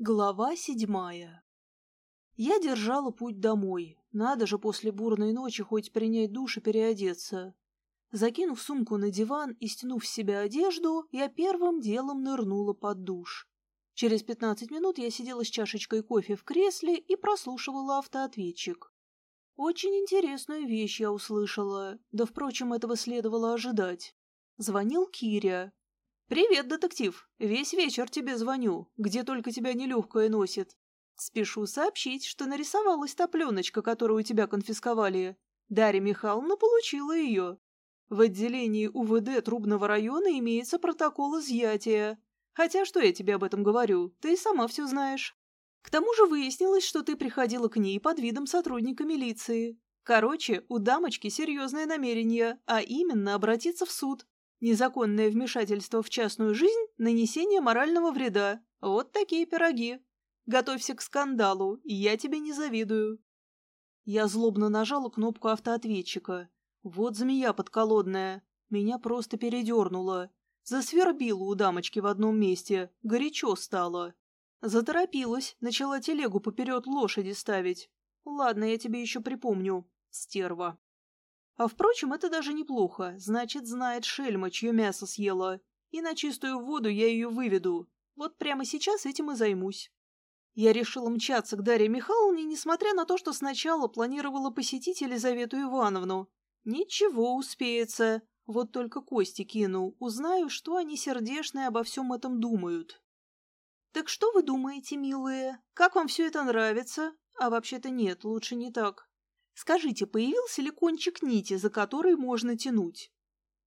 Глава седьмая Я держала путь домой. Надо же после бурной ночи хоть принять душ и переодеться. Закинув сумку на диван и стянув с себя одежду, я первым делом нырнула под душ. Через пятнадцать минут я сидела с чашечкой кофе в кресле и прослушивала автоответчик. Очень интересную вещь я услышала, да, впрочем, этого следовало ожидать. Звонил Киря, «Привет, детектив! Весь вечер тебе звоню, где только тебя нелегкое носит. Спешу сообщить, что нарисовалась та пленочка, которую у тебя конфисковали. Дарья Михайловна получила ее. В отделении УВД Трубного района имеется протокол изъятия. Хотя что я тебе об этом говорю, ты сама все знаешь. К тому же выяснилось, что ты приходила к ней под видом сотрудника милиции. Короче, у дамочки серьезное намерение, а именно обратиться в суд. Незаконное вмешательство в частную жизнь – нанесение морального вреда. Вот такие пироги. Готовься к скандалу, я тебе не завидую. Я злобно нажала кнопку автоответчика. Вот змея подколодная. Меня просто передернуло. Засвербило у дамочки в одном месте. Горячо стало. Заторопилась, начала телегу поперед лошади ставить. Ладно, я тебе еще припомню. Стерва. А впрочем, это даже неплохо. Значит, знает шельма, чье мясо съела. И на чистую воду я ее выведу. Вот прямо сейчас этим и займусь. Я решила мчаться к Дарье Михайловне, несмотря на то, что сначала планировала посетить Елизавету Ивановну. Ничего, успеется. Вот только кости кину. Узнаю, что они сердешные обо всем этом думают. Так что вы думаете, милые? Как вам все это нравится? А вообще-то нет, лучше не так. Скажите, появился ли кончик нити, за который можно тянуть?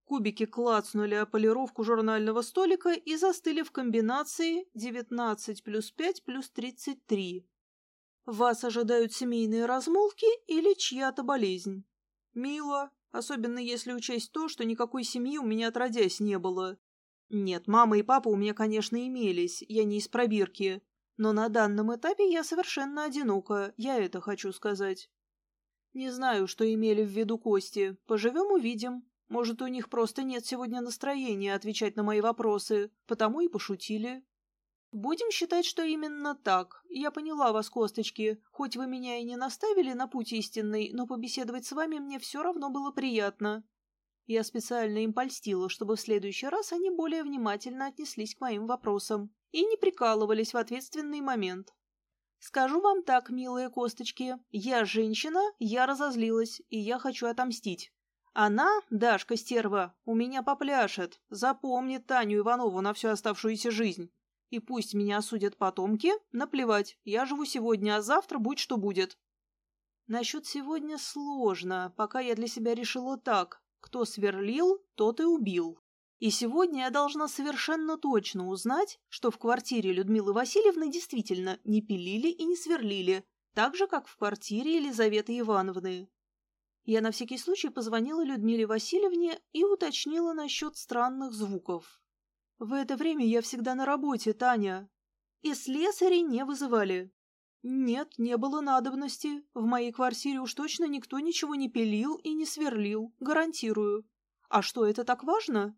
Кубики клацнули о полировку журнального столика и застыли в комбинации 19 плюс 5 плюс 33. Вас ожидают семейные размолвки или чья-то болезнь? Мило, особенно если учесть то, что никакой семьи у меня отродясь не было. Нет, мама и папа у меня, конечно, имелись, я не из пробирки. Но на данном этапе я совершенно одинока, я это хочу сказать. Не знаю, что имели в виду Кости. Поживем – увидим. Может, у них просто нет сегодня настроения отвечать на мои вопросы, потому и пошутили. Будем считать, что именно так. Я поняла вас, косточки. Хоть вы меня и не наставили на путь истинный, но побеседовать с вами мне все равно было приятно. Я специально им польстила, чтобы в следующий раз они более внимательно отнеслись к моим вопросам и не прикалывались в ответственный момент. Скажу вам так, милые косточки, я женщина, я разозлилась, и я хочу отомстить. Она, Дашка стерва, у меня попляшет, запомнит Таню Иванову на всю оставшуюся жизнь. И пусть меня осудят потомки, наплевать, я живу сегодня, а завтра будь что будет. Насчет сегодня сложно, пока я для себя решила так. Кто сверлил, тот и убил. И сегодня я должна совершенно точно узнать, что в квартире Людмилы Васильевны действительно не пилили и не сверлили, так же, как в квартире Елизаветы Ивановны. Я на всякий случай позвонила Людмиле Васильевне и уточнила насчет странных звуков. В это время я всегда на работе, Таня. И слесарей не вызывали. Нет, не было надобности. В моей квартире уж точно никто ничего не пилил и не сверлил, гарантирую. А что, это так важно?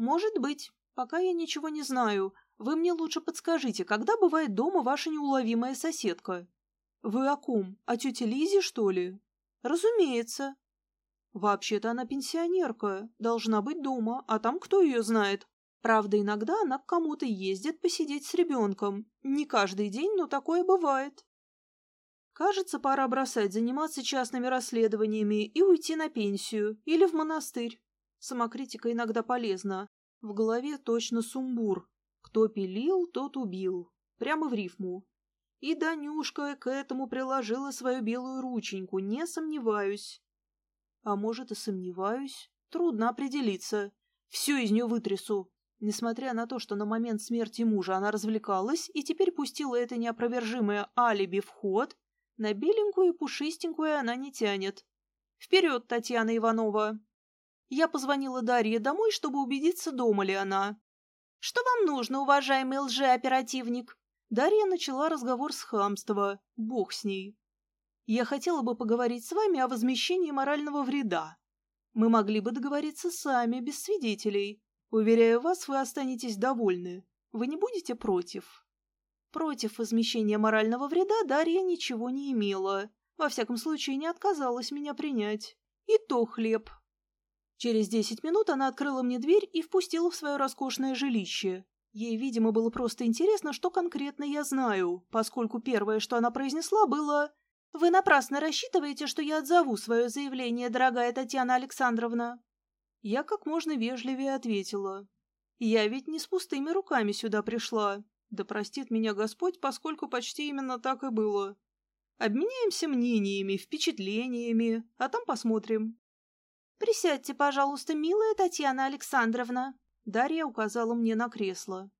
«Может быть. Пока я ничего не знаю. Вы мне лучше подскажите, когда бывает дома ваша неуловимая соседка?» «Вы о ком? О тете Лизе, что ли?» «Разумеется». «Вообще-то она пенсионерка, должна быть дома, а там кто ее знает? Правда, иногда она к кому-то ездит посидеть с ребенком. Не каждый день, но такое бывает». Кажется, пора бросать заниматься частными расследованиями и уйти на пенсию или в монастырь. Самокритика иногда полезна. В голове точно сумбур. Кто пилил, тот убил. Прямо в рифму. И Данюшка к этому приложила свою белую рученьку, не сомневаюсь. А может и сомневаюсь. Трудно определиться. Все из нее вытрясу. Несмотря на то, что на момент смерти мужа она развлекалась и теперь пустила это неопровержимое алиби в ход, на беленькую и пушистенькую она не тянет. Вперед, Татьяна Иванова! Я позвонила Дарье домой, чтобы убедиться, дома ли она. «Что вам нужно, уважаемый лжеоперативник?» Дарья начала разговор с хамства. Бог с ней. «Я хотела бы поговорить с вами о возмещении морального вреда. Мы могли бы договориться сами, без свидетелей. Уверяю вас, вы останетесь довольны. Вы не будете против?» Против возмещения морального вреда Дарья ничего не имела. Во всяком случае, не отказалась меня принять. И то хлеб. Через десять минут она открыла мне дверь и впустила в свое роскошное жилище. Ей, видимо, было просто интересно, что конкретно я знаю, поскольку первое, что она произнесла, было «Вы напрасно рассчитываете, что я отзову свое заявление, дорогая Татьяна Александровна?» Я как можно вежливее ответила. «Я ведь не с пустыми руками сюда пришла. Да простит меня Господь, поскольку почти именно так и было. Обменяемся мнениями, впечатлениями, а там посмотрим. «Присядьте, пожалуйста, милая Татьяна Александровна». Дарья указала мне на кресло.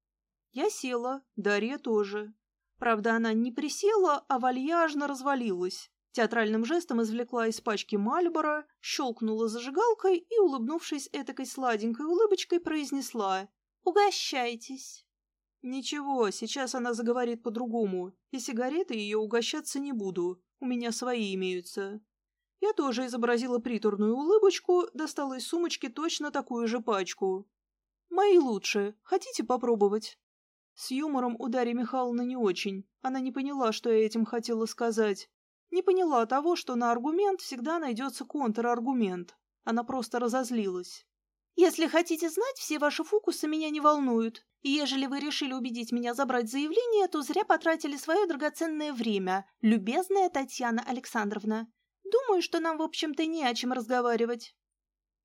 Я села, Дарья тоже. Правда, она не присела, а вальяжно развалилась. Театральным жестом извлекла из пачки Мальбора, щелкнула зажигалкой и, улыбнувшись этакой сладенькой улыбочкой, произнесла «Угощайтесь». Ничего, сейчас она заговорит по-другому, и сигареты ее угощаться не буду, у меня свои имеются. Я тоже изобразила приторную улыбочку, достала из сумочки точно такую же пачку. Мои лучше, хотите попробовать? С юмором у Дарьи Михайловны не очень, она не поняла, что я этим хотела сказать. Не поняла того, что на аргумент всегда найдется контраргумент. Она просто разозлилась. «Если хотите знать, все ваши фокусы меня не волнуют. И ежели вы решили убедить меня забрать заявление, то зря потратили свое драгоценное время, любезная Татьяна Александровна. Думаю, что нам, в общем-то, не о чем разговаривать.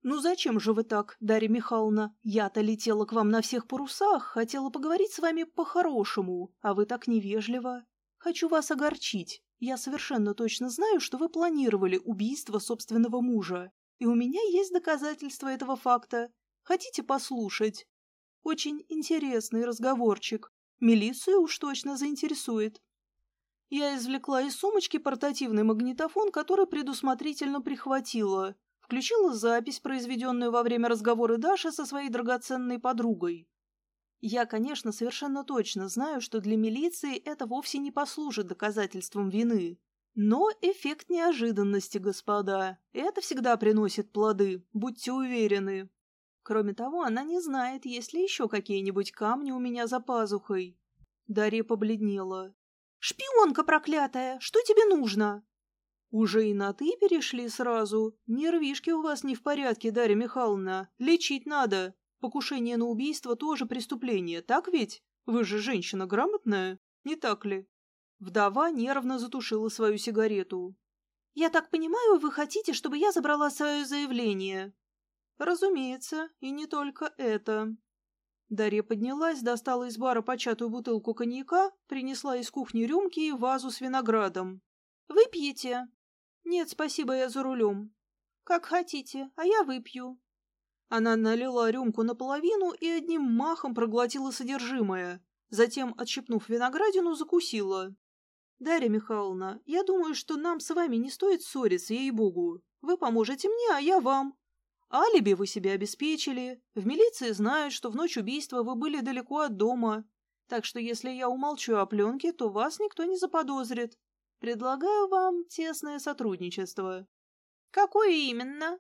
«Ну зачем же вы так, Дарья Михайловна? Я-то летела к вам на всех парусах, хотела поговорить с вами по-хорошему, а вы так невежливо. Хочу вас огорчить. Я совершенно точно знаю, что вы планировали убийство собственного мужа, и у меня есть доказательства этого факта. Хотите послушать? Очень интересный разговорчик. Милицию уж точно заинтересует. Я извлекла из сумочки портативный магнитофон, который предусмотрительно прихватила. Включила запись, произведенную во время разговора Даши со своей драгоценной подругой. Я, конечно, совершенно точно знаю, что для милиции это вовсе не послужит доказательством вины. Но эффект неожиданности, господа, это всегда приносит плоды, будьте уверены. Кроме того, она не знает, есть ли еще какие-нибудь камни у меня за пазухой. Дарья побледнела. «Шпионка проклятая! Что тебе нужно?» «Уже и на «ты» перешли сразу. Нервишки у вас не в порядке, Дарья Михайловна. Лечить надо. Покушение на убийство тоже преступление, так ведь? Вы же женщина грамотная, не так ли?» Вдова нервно затушила свою сигарету. «Я так понимаю, вы хотите, чтобы я забрала свое заявление?» Разумеется, и не только это. Дарья поднялась, достала из бара початую бутылку коньяка, принесла из кухни рюмки и вазу с виноградом. «Выпьете?» «Нет, спасибо, я за рулем». «Как хотите, а я выпью». Она налила рюмку наполовину и одним махом проглотила содержимое, затем, отщипнув виноградину, закусила. «Дарья Михайловна, я думаю, что нам с вами не стоит ссориться, ей-богу. Вы поможете мне, а я вам. Алиби вы себе обеспечили. В милиции знают, что в ночь убийства вы были далеко от дома. Так что если я умолчу о пленке, то вас никто не заподозрит. Предлагаю вам тесное сотрудничество. Какое именно?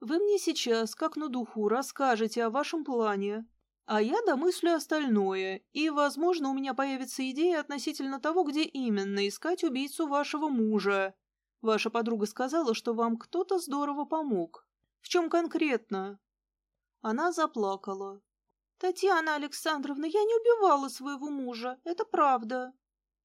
Вы мне сейчас, как на духу, расскажете о вашем плане, а я домыслю остальное, и, возможно, у меня появится идея относительно того, где именно искать убийцу вашего мужа. Ваша подруга сказала, что вам кто-то здорово помог. В чем конкретно? Она заплакала. Татьяна Александровна, я не убивала своего мужа, это правда.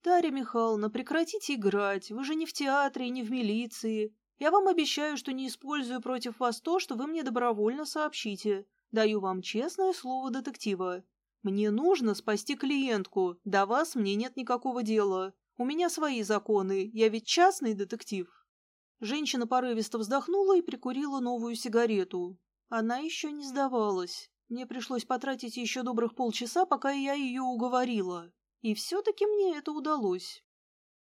Дарья Михайловна, прекратите играть, вы же не в театре и не в милиции. Я вам обещаю, что не использую против вас то, что вы мне добровольно сообщите. Даю вам честное слово детектива. Мне нужно спасти клиентку, до вас мне нет никакого дела. У меня свои законы, я ведь частный детектив. Женщина порывисто вздохнула и прикурила новую сигарету. Она еще не сдавалась. Мне пришлось потратить еще добрых полчаса, пока я ее уговорила. И все-таки мне это удалось.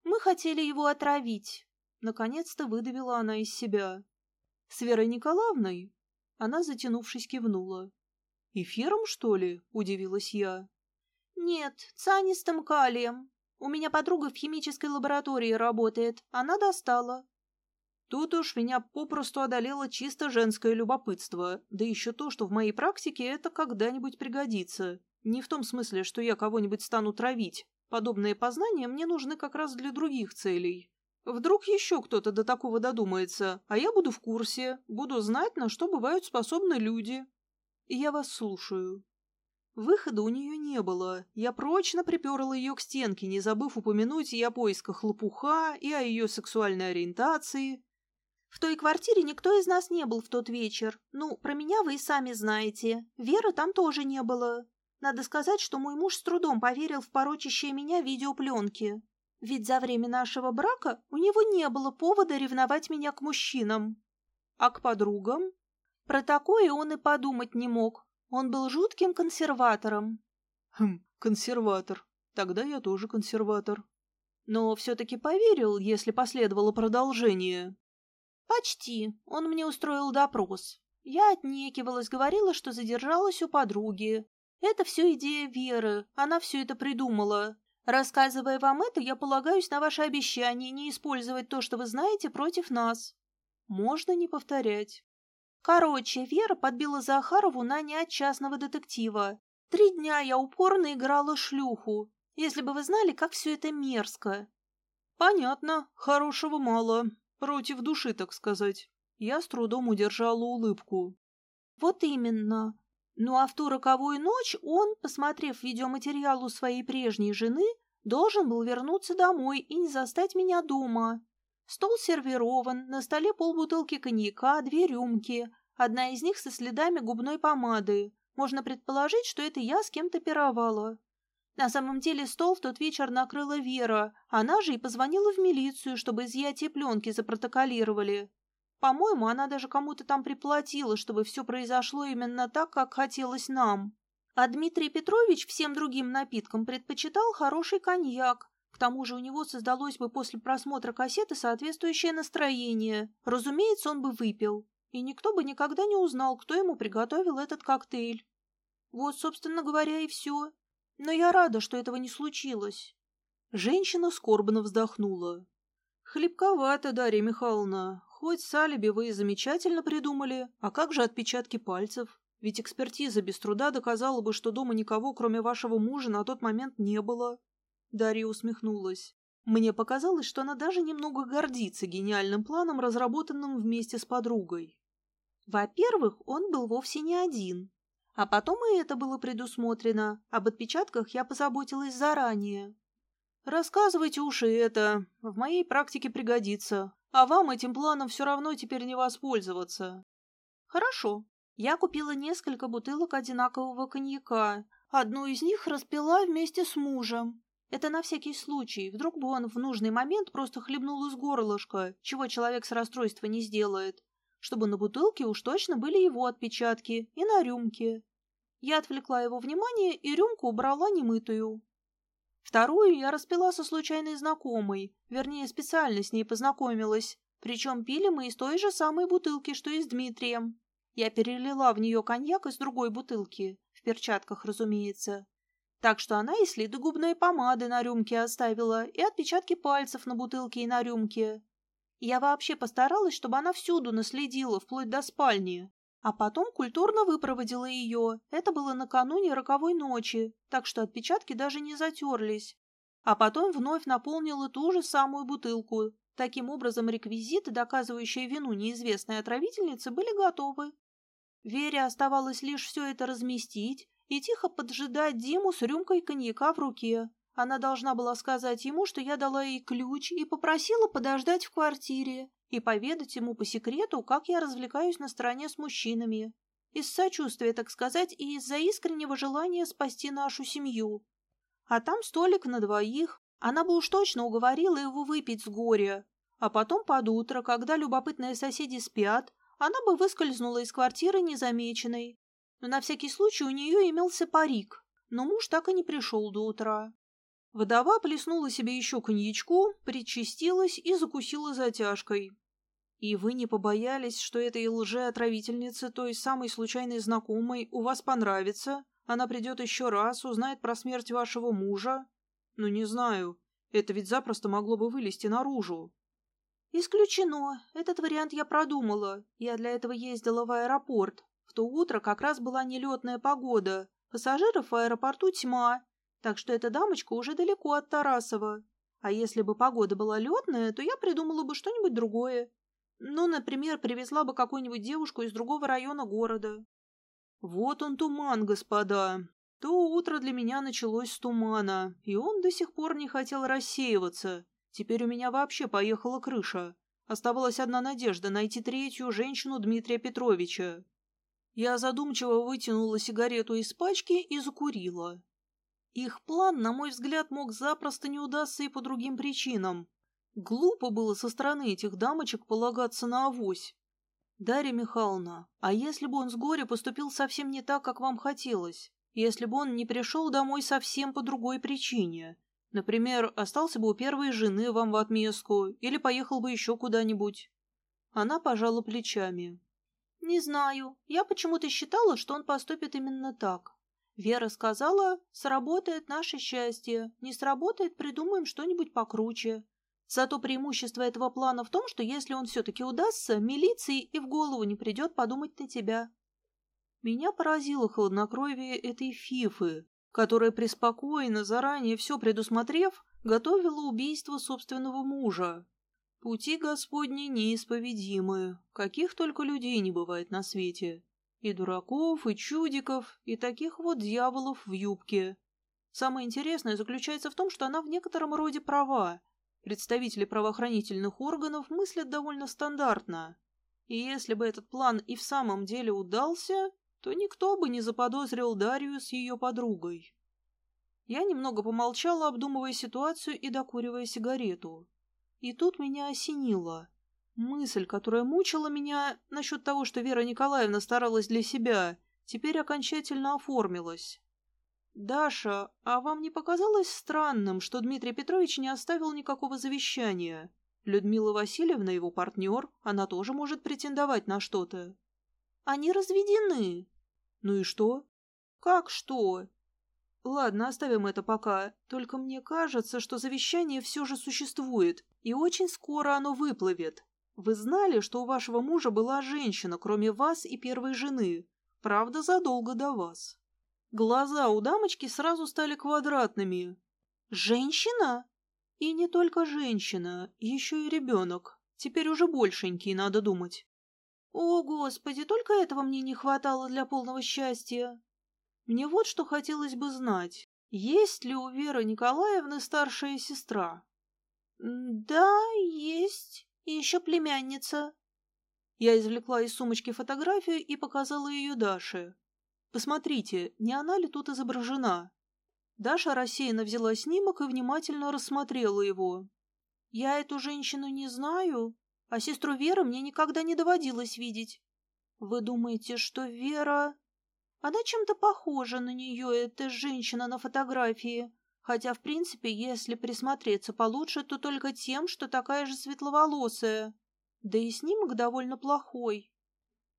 «Мы хотели его отравить», — наконец-то выдавила она из себя. «С Верой Николаевной?» Она, затянувшись, кивнула. «Эфиром, что ли?» — удивилась я. «Нет, цианистым калием. У меня подруга в химической лаборатории работает. Она достала. Тут уж меня попросту одолело чисто женское любопытство, да еще то, что в моей практике это когда-нибудь пригодится. Не в том смысле, что я кого-нибудь стану травить, Подобные познания мне нужны как раз для других целей. Вдруг еще кто-то до такого додумается, а я буду в курсе, буду знать, на что бывают способны люди. Я вас слушаю. Выхода у нее не было. Я прочно приперла ее к стенке, не забыв упомянуть и о поисках лопуха, и о ее сексуальной ориентации. В той квартире никто из нас не был в тот вечер. Ну, про меня вы и сами знаете. Веры там тоже не было. Надо сказать, что мой муж с трудом поверил в порочащие меня видеопленки. Ведь за время нашего брака у него не было повода ревновать меня к мужчинам. А к подругам? Про такое он и подумать не мог. Он был жутким консерватором. Хм, консерватор. Тогда я тоже консерватор. Но все-таки поверил, если последовало продолжение. Почти. Он мне устроил допрос. Я отнекивалась, говорила, что задержалась у подруги. Это все идея Веры, она все это придумала. Рассказывая вам это, я полагаюсь на ваше обещание не использовать то, что вы знаете, против нас. Можно не повторять. Короче, Вера подбила Захарову на от частного детектива. Три дня я упорно играла шлюху. Если бы вы знали, как все это мерзко. Понятно, хорошего мало. Против души, так сказать. Я с трудом удержала улыбку. Вот именно. Ну а в ту роковую ночь он, посмотрев видеоматериал у своей прежней жены, должен был вернуться домой и не застать меня дома. Стол сервирован, на столе полбутылки коньяка, две рюмки, одна из них со следами губной помады. Можно предположить, что это я с кем-то пировала. На самом деле стол в тот вечер накрыла Вера, она же и позвонила в милицию, чтобы изъятие пленки запротоколировали. По-моему, она даже кому-то там приплатила, чтобы все произошло именно так, как хотелось нам. А Дмитрий Петрович всем другим напиткам предпочитал хороший коньяк. К тому же у него создалось бы после просмотра кассеты соответствующее настроение. Разумеется, он бы выпил. И никто бы никогда не узнал, кто ему приготовил этот коктейль. Вот, собственно говоря, и все. Но я рада, что этого не случилось. Женщина скорбно вздохнула. Хлебковато, Дарья Михайловна. Хоть с алиби вы и замечательно придумали, а как же отпечатки пальцев? Ведь экспертиза без труда доказала бы, что дома никого, кроме вашего мужа, на тот момент не было. Дарья усмехнулась. Мне показалось, что она даже немного гордится гениальным планом, разработанным вместе с подругой. Во-первых, он был вовсе не один. А потом и это было предусмотрено. Об отпечатках я позаботилась заранее. Рассказывайте уж и это. В моей практике пригодится. А вам этим планом все равно теперь не воспользоваться. Хорошо. Я купила несколько бутылок одинакового коньяка. Одну из них распила вместе с мужем. Это на всякий случай. Вдруг бы он в нужный момент просто хлебнул из горлышка, чего человек с расстройства не сделает чтобы на бутылке уж точно были его отпечатки и на рюмке. Я отвлекла его внимание и рюмку убрала немытую. Вторую я распила со случайной знакомой, вернее, специально с ней познакомилась, причем пили мы из той же самой бутылки, что и с Дмитрием. Я перелила в нее коньяк из другой бутылки, в перчатках, разумеется. Так что она и следы губной помады на рюмке оставила, и отпечатки пальцев на бутылке и на рюмке. Я вообще постаралась, чтобы она всюду наследила, вплоть до спальни. А потом культурно выпроводила ее. Это было накануне роковой ночи, так что отпечатки даже не затерлись. А потом вновь наполнила ту же самую бутылку. Таким образом, реквизиты, доказывающие вину неизвестной отравительницы, были готовы. Вере оставалось лишь все это разместить и тихо поджидать Диму с рюмкой коньяка в руке. Она должна была сказать ему, что я дала ей ключ и попросила подождать в квартире и поведать ему по секрету, как я развлекаюсь на стороне с мужчинами. Из сочувствия, так сказать, и из-за искреннего желания спасти нашу семью. А там столик на двоих. Она бы уж точно уговорила его выпить с горя. А потом под утро, когда любопытные соседи спят, она бы выскользнула из квартиры незамеченной. Но на всякий случай у нее имелся парик, но муж так и не пришел до утра. Вдова плеснула себе еще коньячку, причастилась и закусила затяжкой. «И вы не побоялись, что этой лжеотравительнице, той самой случайной знакомой, у вас понравится? Она придет еще раз, узнает про смерть вашего мужа? Ну, не знаю. Это ведь запросто могло бы вылезти наружу». «Исключено. Этот вариант я продумала. Я для этого ездила в аэропорт. В то утро как раз была нелетная погода. Пассажиров в аэропорту тьма, Так что эта дамочка уже далеко от Тарасова. А если бы погода была летная, то я придумала бы что-нибудь другое. Ну, например, привезла бы какую-нибудь девушку из другого района города. Вот он туман, господа. То утро для меня началось с тумана, и он до сих пор не хотел рассеиваться. Теперь у меня вообще поехала крыша. Оставалась одна надежда — найти третью женщину Дмитрия Петровича. Я задумчиво вытянула сигарету из пачки и закурила. Их план, на мой взгляд, мог запросто не удастся и по другим причинам. Глупо было со стороны этих дамочек полагаться на авось. Дарья Михайловна, а если бы он с горя поступил совсем не так, как вам хотелось? Если бы он не пришел домой совсем по другой причине? Например, остался бы у первой жены вам в отместку или поехал бы еще куда-нибудь? Она пожала плечами. Не знаю. Я почему-то считала, что он поступит именно так. Вера сказала, сработает наше счастье, не сработает, придумаем что-нибудь покруче. Зато преимущество этого плана в том, что если он все-таки удастся, милиции и в голову не придет подумать на тебя. Меня поразило хладнокровие этой фифы, которая преспокойно, заранее все предусмотрев, готовила убийство собственного мужа. Пути Господни неисповедимы, каких только людей не бывает на свете. И дураков, и чудиков, и таких вот дьяволов в юбке. Самое интересное заключается в том, что она в некотором роде права. Представители правоохранительных органов мыслят довольно стандартно. И если бы этот план и в самом деле удался, то никто бы не заподозрил Дарью с ее подругой. Я немного помолчала, обдумывая ситуацию и докуривая сигарету. И тут меня осенило. Мысль, которая мучила меня насчет того, что Вера Николаевна старалась для себя, теперь окончательно оформилась. «Даша, а вам не показалось странным, что Дмитрий Петрович не оставил никакого завещания? Людмила Васильевна его партнер, она тоже может претендовать на что-то». «Они разведены». «Ну и что?» «Как что?» «Ладно, оставим это пока. Только мне кажется, что завещание все же существует, и очень скоро оно выплывет. Вы знали, что у вашего мужа была женщина, кроме вас и первой жены, правда, задолго до вас. Глаза у дамочки сразу стали квадратными. Женщина? И не только женщина, еще и ребенок. Теперь уже большенький, надо думать. О, Господи, только этого мне не хватало для полного счастья. Мне вот что хотелось бы знать. Есть ли у Веры Николаевны старшая сестра? Да, есть. И еще племянница. Я извлекла из сумочки фотографию и показала ее Даше. Посмотрите, не она ли тут изображена? Даша рассеянно взяла снимок и внимательно рассмотрела его. Я эту женщину не знаю, а сестру Веры мне никогда не доводилось видеть. Вы думаете, что Вера... Она чем-то похожа на нее, эта женщина на фотографии. Хотя, в принципе, если присмотреться получше, то только тем, что такая же светловолосая. Да и снимок довольно плохой.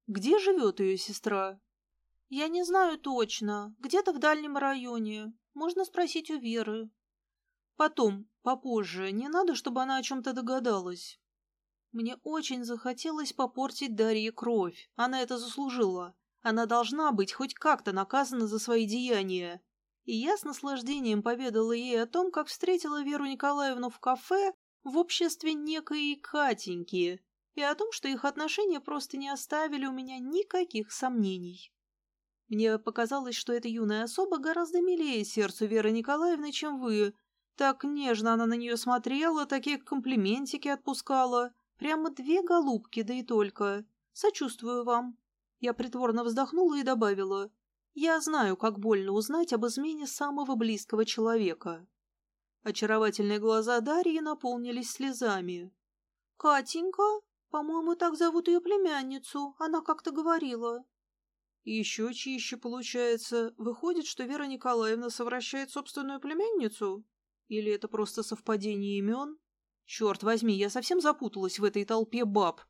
Где живет ее сестра? Я не знаю точно. Где-то в дальнем районе. Можно спросить у Веры. Потом, попозже, не надо, чтобы она о чем-то догадалась. Мне очень захотелось попортить Дарье кровь. Она это заслужила. Она должна быть хоть как-то наказана за свои деяния и я с наслаждением поведала ей о том, как встретила Веру Николаевну в кафе в обществе некой Катеньки, и о том, что их отношения просто не оставили у меня никаких сомнений. Мне показалось, что эта юная особа гораздо милее сердцу Веры Николаевны, чем вы. Так нежно она на нее смотрела, такие комплиментики отпускала. Прямо две голубки, да и только. Сочувствую вам. Я притворно вздохнула и добавила. Я знаю, как больно узнать об измене самого близкого человека. Очаровательные глаза Дарьи наполнились слезами. «Катенька? По-моему, так зовут ее племянницу. Она как-то говорила». «Еще чище получается. Выходит, что Вера Николаевна совращает собственную племянницу? Или это просто совпадение имен? Черт возьми, я совсем запуталась в этой толпе баб.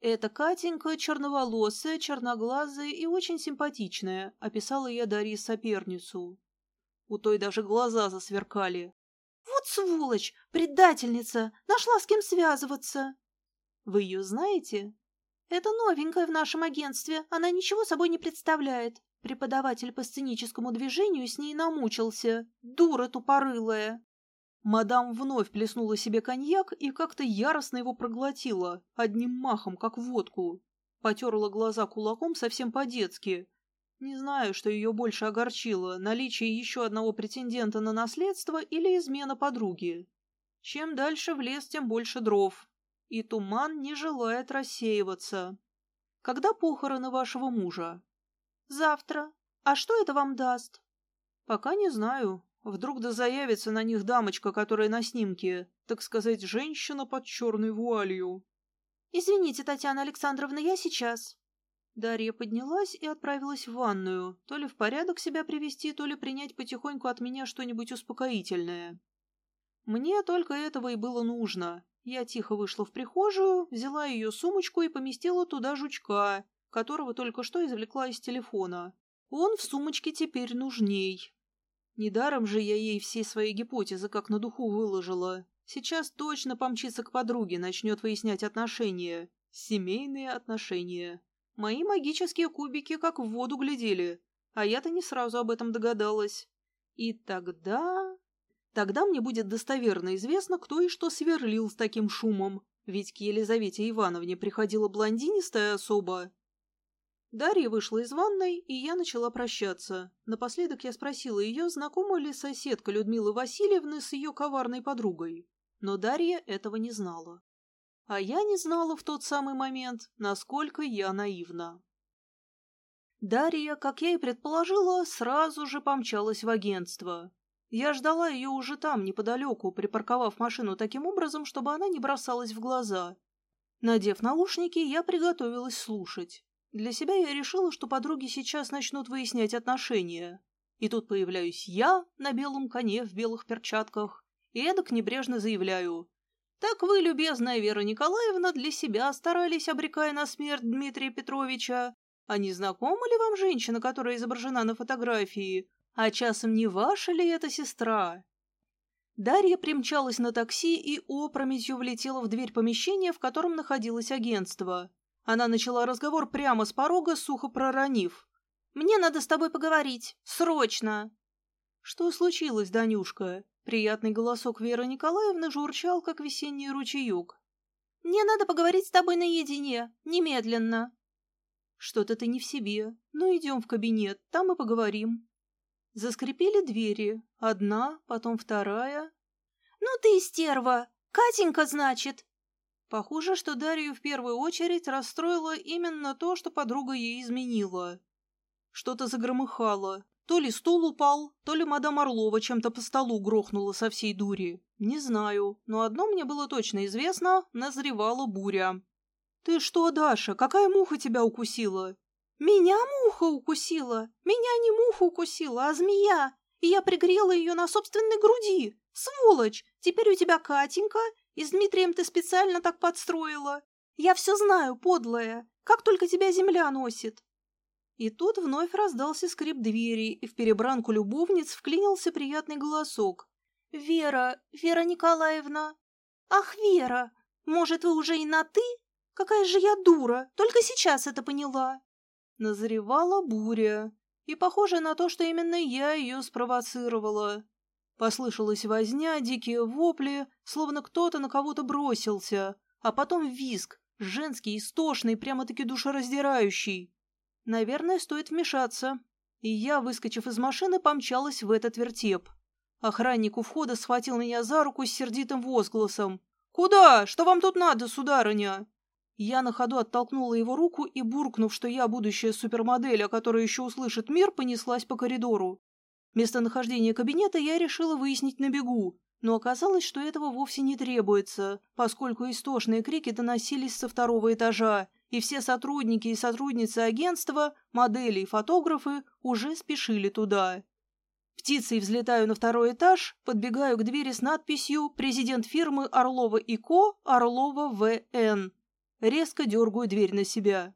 «Это Катенька, черноволосая, черноглазая и очень симпатичная», — описала я Дарье соперницу. У той даже глаза засверкали. «Вот сволочь! Предательница! Нашла с кем связываться!» «Вы ее знаете?» «Это новенькая в нашем агентстве. Она ничего собой не представляет. Преподаватель по сценическому движению с ней намучился. Дура тупорылая. Мадам вновь плеснула себе коньяк и как-то яростно его проглотила, одним махом, как водку. Потерла глаза кулаком совсем по-детски. Не знаю, что ее больше огорчило, наличие еще одного претендента на наследство или измена подруги. Чем дальше в лес, тем больше дров. И туман не желает рассеиваться. Когда похороны вашего мужа? Завтра. А что это вам даст? Пока не знаю. Вдруг да заявится на них дамочка, которая на снимке, так сказать, женщина под черной вуалью. Извините, Татьяна Александровна, я сейчас. Дарья поднялась и отправилась в ванную, то ли в порядок себя привести, то ли принять потихоньку от меня что-нибудь успокоительное. Мне только этого и было нужно. Я тихо вышла в прихожую, взяла ее сумочку и поместила туда жучка, которого только что извлекла из телефона. Он в сумочке теперь нужней. Недаром же я ей все свои гипотезы как на духу выложила. Сейчас точно помчится к подруге, начнет выяснять отношения. Семейные отношения. Мои магические кубики как в воду глядели, а я-то не сразу об этом догадалась. И тогда... Тогда мне будет достоверно известно, кто и что сверлил с таким шумом, ведь к Елизавете Ивановне приходила блондинистая особа, Дарья вышла из ванной, и я начала прощаться. Напоследок я спросила ее, знакома ли соседка Людмилы Васильевны с ее коварной подругой. Но Дарья этого не знала. А я не знала в тот самый момент, насколько я наивна. Дарья, как я и предположила, сразу же помчалась в агентство. Я ждала ее уже там, неподалеку, припарковав машину таким образом, чтобы она не бросалась в глаза. Надев наушники, я приготовилась слушать. Для себя я решила, что подруги сейчас начнут выяснять отношения. И тут появляюсь я на белом коне в белых перчатках и эдак небрежно заявляю. Так вы, любезная Вера Николаевна, для себя старались, обрекая на смерть Дмитрия Петровича. А не знакома ли вам женщина, которая изображена на фотографии? А часом не ваша ли это сестра? Дарья примчалась на такси и опрометью влетела в дверь помещения, в котором находилось агентство. Она начала разговор прямо с порога, сухо проронив. «Мне надо с тобой поговорить. Срочно!» «Что случилось, Данюшка?» Приятный голосок Веры Николаевны журчал, как весенний ручеек. «Мне надо поговорить с тобой наедине. Немедленно!» «Что-то ты не в себе. Ну, идем в кабинет, там и поговорим». Заскрипели двери. Одна, потом вторая. «Ну ты стерва! Катенька, значит!» Похоже, что Дарью в первую очередь расстроило именно то, что подруга ей изменила. Что-то загромыхало. То ли стул упал, то ли мадам Орлова чем-то по столу грохнула со всей дури. Не знаю, но одно мне было точно известно — назревала буря. «Ты что, Даша, какая муха тебя укусила?» «Меня муха укусила! Меня не муха укусила, а змея! И я пригрела ее на собственной груди! Сволочь! Теперь у тебя Катенька, и с Дмитрием ты специально так подстроила. Я все знаю, подлая. Как только тебя земля носит. И тут вновь раздался скрип двери, и в перебранку любовниц вклинился приятный голосок. «Вера, Вера Николаевна!» «Ах, Вера! Может, вы уже и на «ты»? Какая же я дура! Только сейчас это поняла!» Назревала буря, и похоже на то, что именно я ее спровоцировала. Послышалась возня, дикие вопли, словно кто-то на кого-то бросился, а потом визг, женский, истошный, прямо-таки душераздирающий. Наверное, стоит вмешаться. И я, выскочив из машины, помчалась в этот вертеп. Охранник у входа схватил меня за руку с сердитым возгласом. «Куда? Что вам тут надо, сударыня?» Я на ходу оттолкнула его руку и, буркнув, что я будущая супермодель, о которой еще услышит мир, понеслась по коридору. Местонахождение кабинета я решила выяснить на бегу, но оказалось, что этого вовсе не требуется, поскольку истошные крики доносились со второго этажа, и все сотрудники и сотрудницы агентства, модели и фотографы уже спешили туда. Птицей взлетаю на второй этаж, подбегаю к двери с надписью «Президент фирмы Орлова и Ко, Орлова В.Н». Резко дергаю дверь на себя.